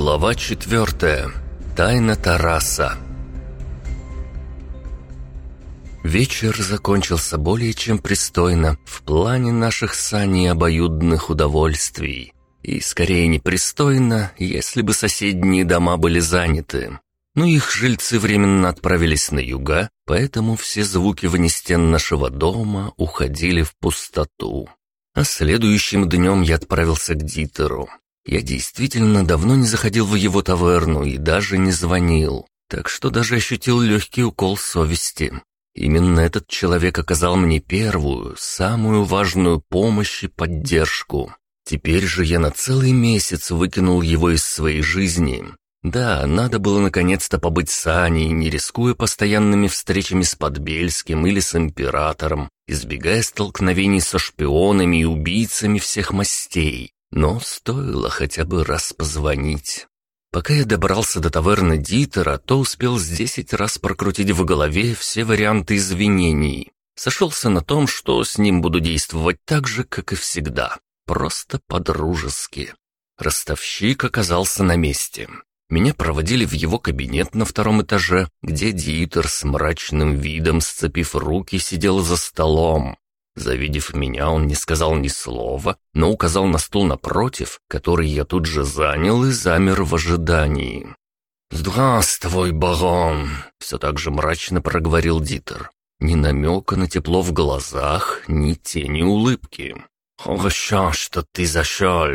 Глава четвертая. Тайна Тараса. Вечер закончился более чем пристойно в плане наших саней обоюдных удовольствий. И скорее непристойно, если бы соседние дома были заняты. Но их жильцы временно отправились на юга, поэтому все звуки вне стен нашего дома уходили в пустоту. А следующим днем я отправился к Дитеру. Я действительно давно не заходил в его таверну и даже не звонил, так что даже ощутил легкий укол совести. Именно этот человек оказал мне первую, самую важную помощь и поддержку. Теперь же я на целый месяц выкинул его из своей жизни. Да, надо было наконец-то побыть с Аней, не рискуя постоянными встречами с Подбельским или с Императором, избегая столкновений со шпионами и убийцами всех мастей. Но стоило хотя бы раз позвонить. Пока я добрался до таверны Дитера, то успел с десять раз прокрутить в голове все варианты извинений. Сошелся на том, что с ним буду действовать так же, как и всегда. Просто по-дружески. Ростовщик оказался на месте. Меня проводили в его кабинет на втором этаже, где Дитер с мрачным видом, сцепив руки, сидел за столом. Завидев меня, он не сказал ни слова, но указал на стул напротив, который я тут же занял и замер в ожидании. «Здравствуй, барон!» — все так же мрачно проговорил Дитер. Ни намека на тепло в глазах, ни тени улыбки. «Хорошо, что ты зашел.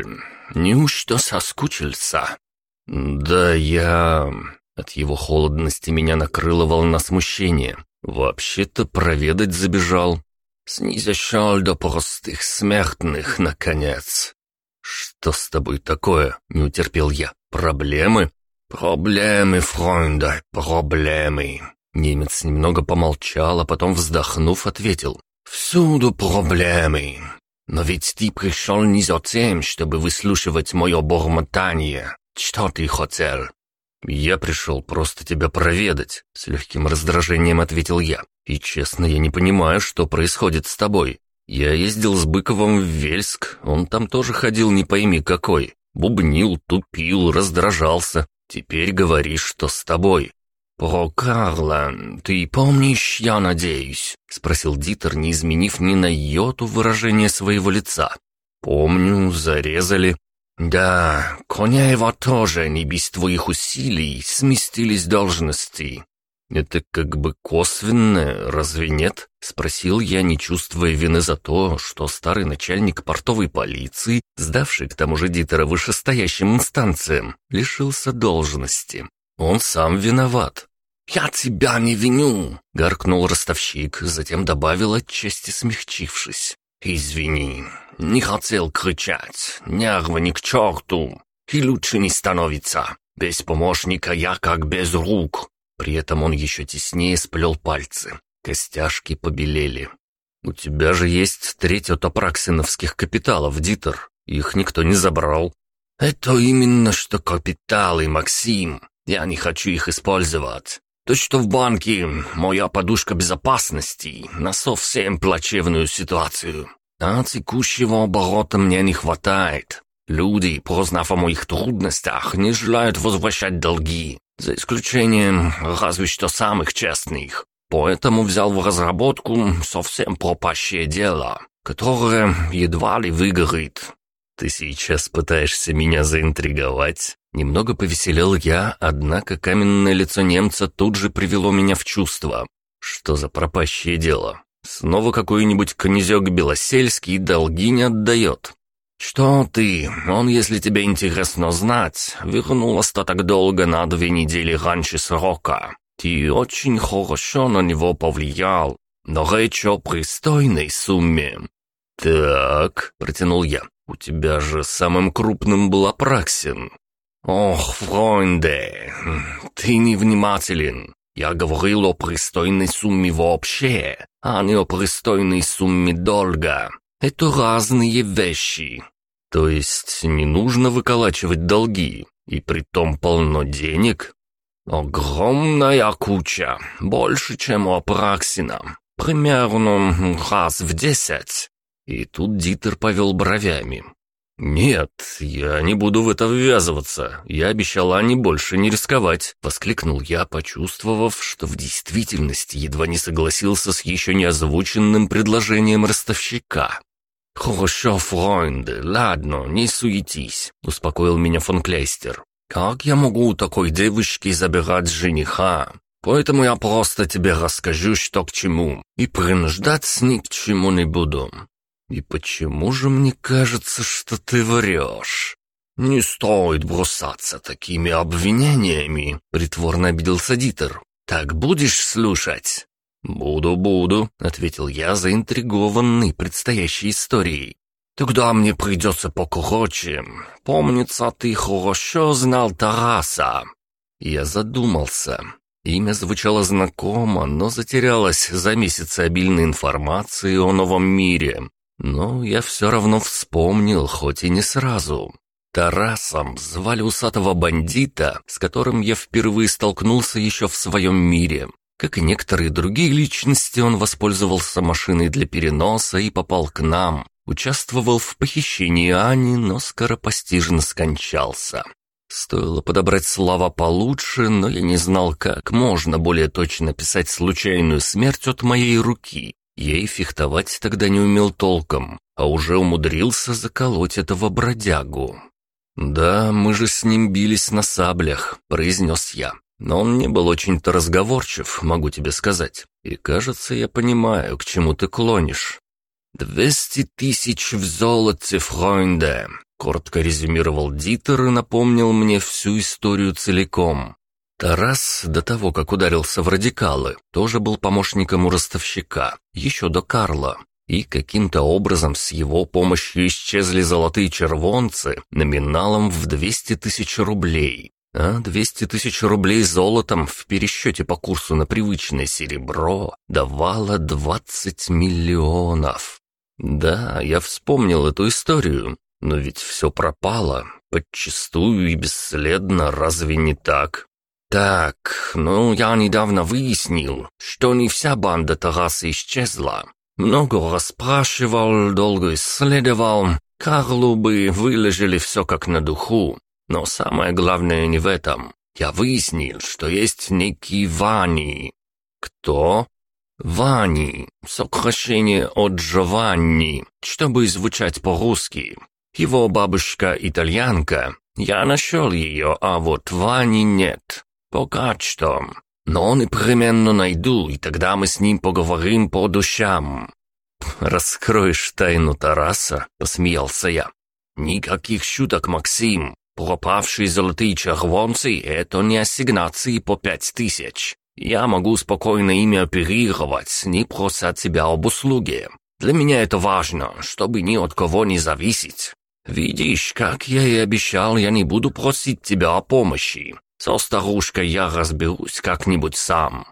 Неужто соскучился?» «Да я...» От его холодности меня накрыла волна смущения. «Вообще-то проведать забежал. Снизошел до простых смертных, наконец. Что с тобой такое? Не утерпел я. Проблемы? Проблемы, фройнда, проблемы. Немец немного помолчал, а потом, вздохнув, ответил. «Всюду проблемы. Но ведь ты пришел не за тем, чтобы выслушивать мое бормотание. Что ты хотел?» «Я пришел просто тебя проведать», — с легким раздражением ответил я. «И честно, я не понимаю, что происходит с тобой. Я ездил с Быковым в Вельск, он там тоже ходил не пойми какой. Бубнил, тупил, раздражался. Теперь говоришь, что с тобой». «Про Карла ты помнишь, я надеюсь?» — спросил Дитер, не изменив ни на йоту выражение своего лица. «Помню, зарезали. «Да, Коняева тоже, не без твоих усилий, сместились должности». «Это как бы косвенно, разве нет?» — спросил я, не чувствуя вины за то, что старый начальник портовой полиции, сдавший к тому же Дитера вышестоящим инстанциям, лишился должности. Он сам виноват. «Я тебя не виню!» — гаркнул ростовщик, затем добавил, отчасти смягчившись. «Извини, не хотел кричать, нервы ни к черту, и лучше не становится. Без помощника я как без рук». При этом он еще теснее сплел пальцы. Костяшки побелели. «У тебя же есть треть от апраксиновских капиталов, Дитер. Их никто не забрал». «Это именно что капиталы, Максим. Я не хочу их использовать. То, что в банке моя подушка безопасности на совсем плачевную ситуацию. А текущего оборота мне не хватает. Люди, прознав о моих трудностях, не желают возвращать долги, за исключением разве что самых честных. Поэтому взял в разработку совсем пропащее дело, которое едва ли выгорит. Ты сейчас пытаешься меня заинтриговать? Немного повеселел я, однако каменное лицо немца тут же привело меня в чувство. Что за пропащее дело? Снова какой-нибудь князек Белосельский долги не отдает. «Что ты? Он, если тебе интересно знать, вернул остаток долга на две недели раньше срока. Ты очень хорошо на него повлиял, но речь о пристойной сумме». «Так», — протянул я, — «у тебя же самым крупным был Апраксин». «Ох, фройнде, ты невнимателен. Я говорил о пристойной сумме вообще, а не о пристойной сумме долга. Это разные вещи. То есть не нужно выколачивать долги, и притом полно денег? Огромная куча, больше, чем у Апраксина. Примерно раз в десять. И тут Дитер повел бровями. «Нет, я не буду в это ввязываться. Я обещала Ане больше не рисковать», — воскликнул я, почувствовав, что в действительности едва не согласился с еще не озвученным предложением ростовщика. «Хорошо, Фройнды, ладно, не суетись», — успокоил меня фон Клейстер. «Как я могу у такой девушки забирать жениха? Поэтому я просто тебе расскажу, что к чему, и принуждать ни к чему не буду. И почему же мне кажется, что ты врешь?» «Не стоит бросаться такими обвинениями», — притворно обиделся Дитер. «Так будешь слушать?» «Буду, буду», — ответил я, заинтригованный предстоящей историей. «Тогда мне придется покороче. Помнится, ты хорошо знал Тараса». Я задумался. Имя звучало знакомо, но затерялось за месяцы обильной информации о новом мире. Но я все равно вспомнил, хоть и не сразу. Тарасом звали усатого бандита, с которым я впервые столкнулся еще в своем мире. Как и некоторые другие личности, он воспользовался машиной для переноса и попал к нам. Участвовал в похищении Ани, но скоропостижно скончался. Стоило подобрать слова получше, но я не знал, как можно более точно писать случайную смерть от моей руки. Я и фехтовать тогда не умел толком, а уже умудрился заколоть этого бродягу. «Да, мы же с ним бились на саблях», — произнес я. Но он не был очень-то разговорчив, могу тебе сказать. И кажется, я понимаю, к чему ты клонишь. «Двести тысяч в золоте, Фройнде», — коротко резюмировал Дитер и напомнил мне всю историю целиком. Тарас, до того, как ударился в радикалы, тоже был помощником у ростовщика, еще до Карла. И каким-то образом с его помощью исчезли золотые червонцы номиналом в 200 тысяч рублей. А 200 тысяч рублей золотом в пересчете по курсу на привычное серебро давало 20 миллионов. Да, я вспомнил эту историю, но ведь все пропало, подчистую и бесследно, разве не так? Так, ну я недавно выяснил, что не вся банда Тараса исчезла. Много расспрашивал, долго исследовал. Карлу бы выложили все как на духу, но самое главное не в этом. Я выяснил, что есть некий Вани. Кто? Вани. Сокращение от Джованни, чтобы звучать по-русски. Его бабушка итальянка. Я нашел ее, а вот Вани нет. Пока что. Но непременно найду, и тогда мы с ним поговорим по душам. «Раскроешь тайну Тараса?» — посмеялся я. «Никаких шуток, Максим. Пропавшие золотые червонцы — это не ассигнации по пять тысяч. Я могу спокойно ими оперировать, не прося тебя об услуге. Для меня это важно, чтобы ни от кого не зависеть. Видишь, как я и обещал, я не буду просить тебя о помощи. Со старушкой я разберусь как-нибудь сам».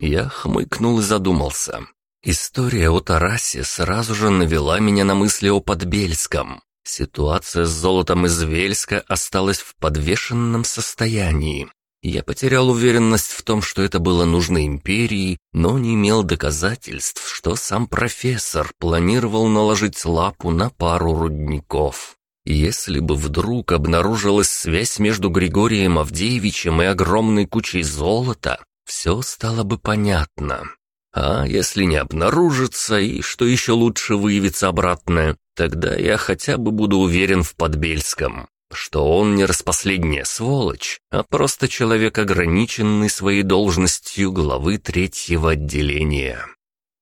Я хмыкнул и задумался. История о Тарасе сразу же навела меня на мысли о Подбельском. Ситуация с золотом из Вельска осталась в подвешенном состоянии. Я потерял уверенность в том, что это было нужно империи, но не имел доказательств, что сам профессор планировал наложить лапу на пару рудников. Если бы вдруг обнаружилась связь между Григорием Авдеевичем и огромной кучей золота, все стало бы понятно. А если не обнаружится и, что еще лучше, выявится обратное, тогда я хотя бы буду уверен в Подбельском, что он не распоследняя сволочь, а просто человек, ограниченный своей должностью главы третьего отделения.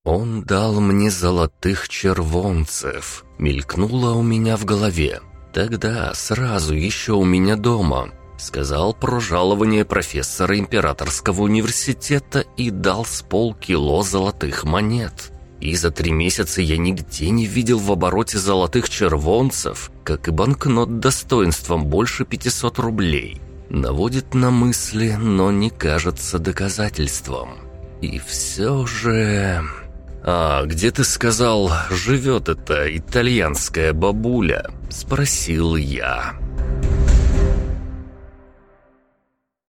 «Он дал мне золотых червонцев», — мелькнуло у меня в голове. «Тогда, сразу, еще у меня дома, Сказал про жалование профессора Императорского университета и дал с полкило золотых монет. И за три месяца я нигде не видел в обороте золотых червонцев, как и банкнот достоинством больше 500 рублей. Наводит на мысли, но не кажется доказательством. И все же... «А где, ты сказал, живет эта итальянская бабуля?» – спросил я.